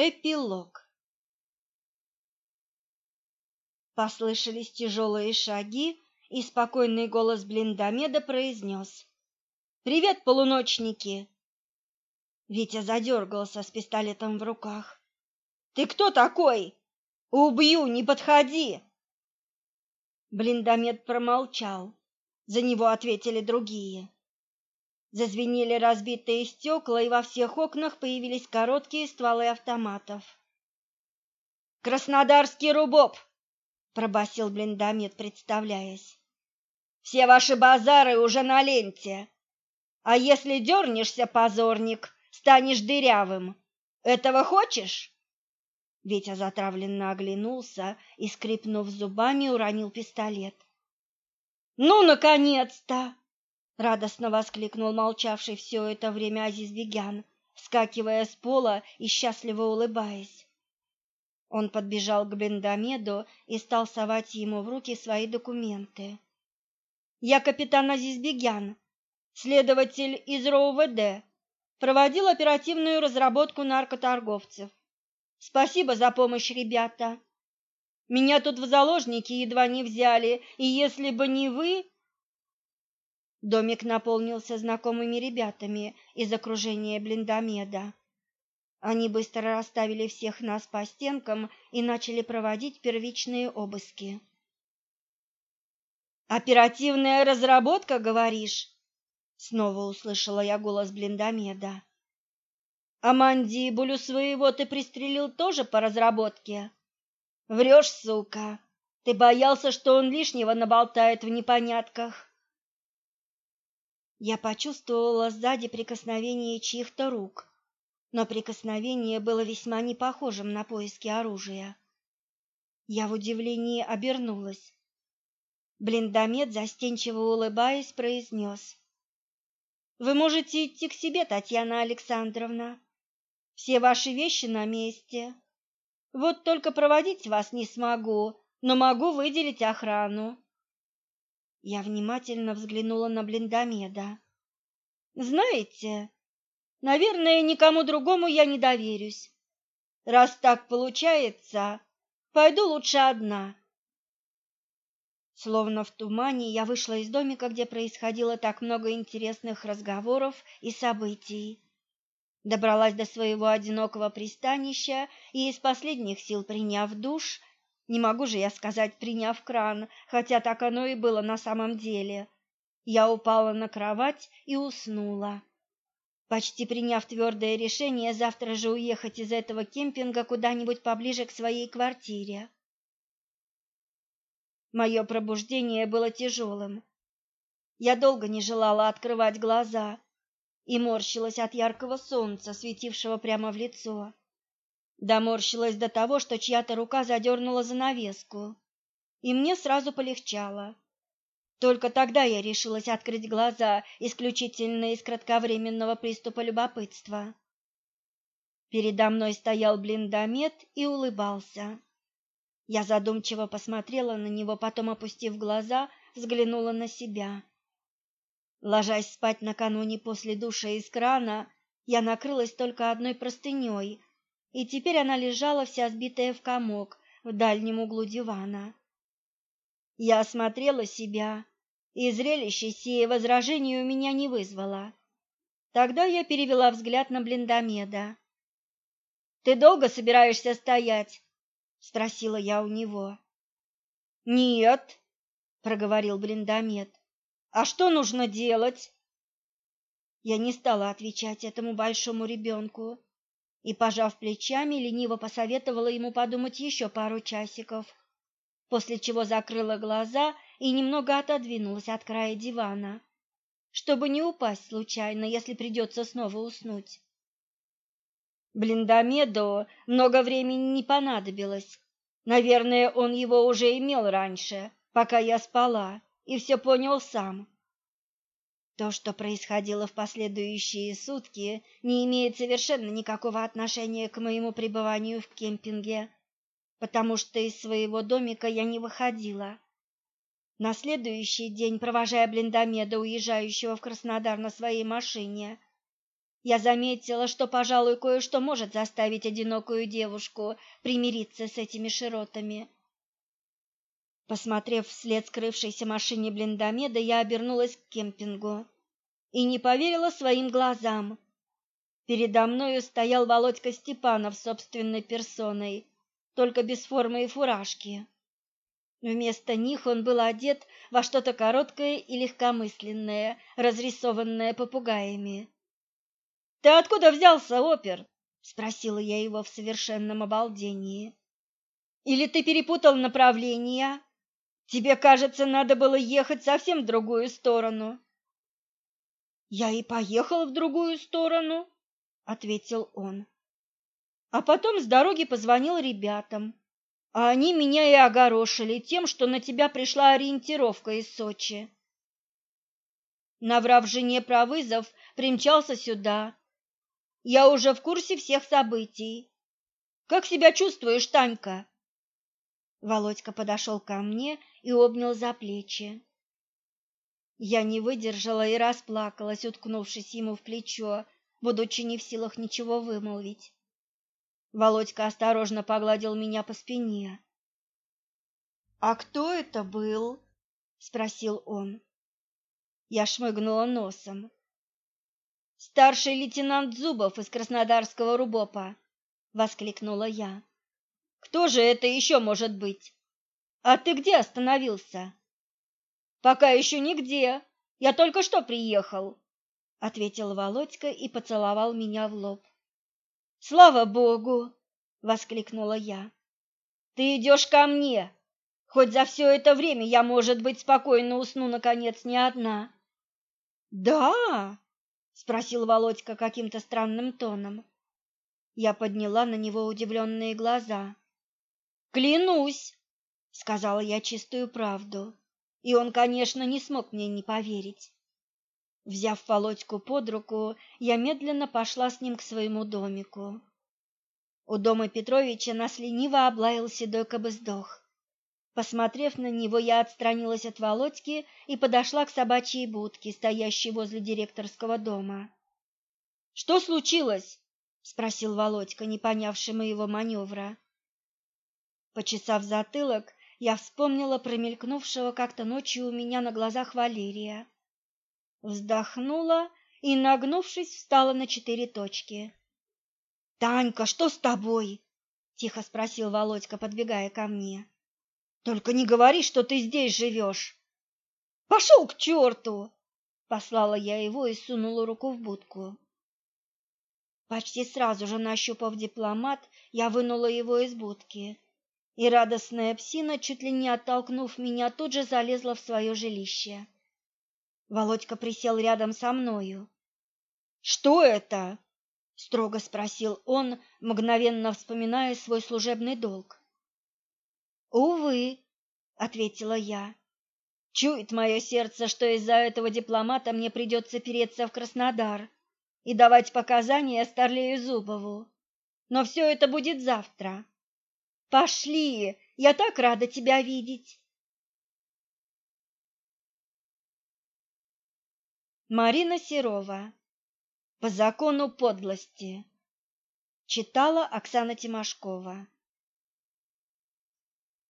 Эпилог Послышались тяжелые шаги, и спокойный голос Блиндомеда произнес. «Привет, полуночники!» Витя задергался с пистолетом в руках. «Ты кто такой? Убью, не подходи!» Блиндомед промолчал. За него ответили другие. Зазвенели разбитые стекла, и во всех окнах появились короткие стволы автоматов. «Краснодарский рубоп!» — пробасил блиндомет, представляясь. «Все ваши базары уже на ленте. А если дернешься, позорник, станешь дырявым. Этого хочешь?» Витя затравленно оглянулся и, скрипнув зубами, уронил пистолет. «Ну, наконец-то!» Радостно воскликнул молчавший все это время Азизбегян, вскакивая с пола и счастливо улыбаясь. Он подбежал к Бендамеду и стал совать ему в руки свои документы. Я капитан Азизбегян, следователь из РОВД, проводил оперативную разработку наркоторговцев. Спасибо за помощь, ребята. Меня тут в заложники едва не взяли, и если бы не вы, Домик наполнился знакомыми ребятами из окружения блиндомеда. Они быстро расставили всех нас по стенкам и начали проводить первичные обыски. «Оперативная разработка, говоришь?» Снова услышала я голос блиндомеда. «А мандибулю своего ты пристрелил тоже по разработке?» «Врешь, сука! Ты боялся, что он лишнего наболтает в непонятках?» Я почувствовала сзади прикосновение чьих-то рук, но прикосновение было весьма не похожим на поиски оружия. Я в удивлении обернулась. Блиндомет, застенчиво улыбаясь, произнес. «Вы можете идти к себе, Татьяна Александровна. Все ваши вещи на месте. Вот только проводить вас не смогу, но могу выделить охрану. Я внимательно взглянула на Блиндомеда. Знаете, наверное, никому другому я не доверюсь. Раз так получается, пойду лучше одна. Словно в тумане я вышла из домика, где происходило так много интересных разговоров и событий. Добралась до своего одинокого пристанища и из последних сил приняв душ, не могу же я сказать, приняв кран, хотя так оно и было на самом деле. Я упала на кровать и уснула. Почти приняв твердое решение завтра же уехать из этого кемпинга куда-нибудь поближе к своей квартире. Мое пробуждение было тяжелым. Я долго не желала открывать глаза и морщилась от яркого солнца, светившего прямо в лицо. Доморщилась до того, что чья-то рука задернула занавеску, и мне сразу полегчало. Только тогда я решилась открыть глаза исключительно из кратковременного приступа любопытства. Передо мной стоял блиндомет и улыбался. Я задумчиво посмотрела на него, потом, опустив глаза, взглянула на себя. Ложась спать накануне после душа из крана, я накрылась только одной простыней, и теперь она лежала вся сбитая в комок в дальнем углу дивана. Я осмотрела себя, и зрелище сие возражений у меня не вызвало. Тогда я перевела взгляд на блиндомеда. «Ты долго собираешься стоять?» — спросила я у него. «Нет», — проговорил блиндомед. «А что нужно делать?» Я не стала отвечать этому большому ребенку и, пожав плечами, лениво посоветовала ему подумать еще пару часиков, после чего закрыла глаза и немного отодвинулась от края дивана, чтобы не упасть случайно, если придется снова уснуть. Блиндомеду много времени не понадобилось. Наверное, он его уже имел раньше, пока я спала, и все понял сам. То, что происходило в последующие сутки, не имеет совершенно никакого отношения к моему пребыванию в кемпинге, потому что из своего домика я не выходила. На следующий день, провожая блиндомеда, уезжающего в Краснодар на своей машине, я заметила, что, пожалуй, кое-что может заставить одинокую девушку примириться с этими широтами. Посмотрев вслед скрывшейся машине блиндомеда, я обернулась к кемпингу и не поверила своим глазам. Передо мною стоял Володька Степанов собственной персоной, только без формы и фуражки. Вместо них он был одет во что-то короткое и легкомысленное, разрисованное попугаями. «Ты откуда взялся, опер?» — спросила я его в совершенном обалдении. «Или ты перепутал направление? Тебе, кажется, надо было ехать совсем в другую сторону». «Я и поехал в другую сторону», — ответил он. А потом с дороги позвонил ребятам, а они меня и огорошили тем, что на тебя пришла ориентировка из Сочи. Наврав жене про вызов, примчался сюда. Я уже в курсе всех событий. Как себя чувствуешь, Танька? Володька подошел ко мне и обнял за плечи. Я не выдержала и расплакалась, уткнувшись ему в плечо, будучи не в силах ничего вымолвить. Володька осторожно погладил меня по спине. «А кто это был?» — спросил он. Я шмыгнула носом. «Старший лейтенант Зубов из Краснодарского РУБОПа!» — воскликнула я. «Кто же это еще может быть? А ты где остановился?» «Пока еще нигде. Я только что приехал», — ответил Володька и поцеловал меня в лоб. Слава Богу, воскликнула я. Ты идешь ко мне. Хоть за все это время я, может быть, спокойно усну наконец не одна. Да? спросил Володька каким-то странным тоном. Я подняла на него удивленные глаза. Клянусь, сказала я чистую правду, и он, конечно, не смог мне не поверить. Взяв Володьку под руку, я медленно пошла с ним к своему домику. У дома Петровича нас лениво облаял седой кобыздох. Посмотрев на него, я отстранилась от Володьки и подошла к собачьей будке, стоящей возле директорского дома. «Что случилось?» — спросил Володька, не понявший моего маневра. Почесав затылок, я вспомнила промелькнувшего как-то ночью у меня на глазах Валерия вздохнула и, нагнувшись, встала на четыре точки. «Танька, что с тобой?» — тихо спросил Володька, подбегая ко мне. «Только не говори, что ты здесь живешь!» «Пошел к черту!» — послала я его и сунула руку в будку. Почти сразу же, нащупав дипломат, я вынула его из будки, и радостная псина, чуть ли не оттолкнув меня, тут же залезла в свое жилище. Володька присел рядом со мною. Что это? строго спросил он, мгновенно вспоминая свой служебный долг. Увы, ответила я. Чует мое сердце, что из-за этого дипломата мне придется переться в Краснодар и давать показания Старлею Зубову. Но все это будет завтра. Пошли, я так рада тебя видеть. Марина Серова. По закону подлости. Читала Оксана Тимошкова.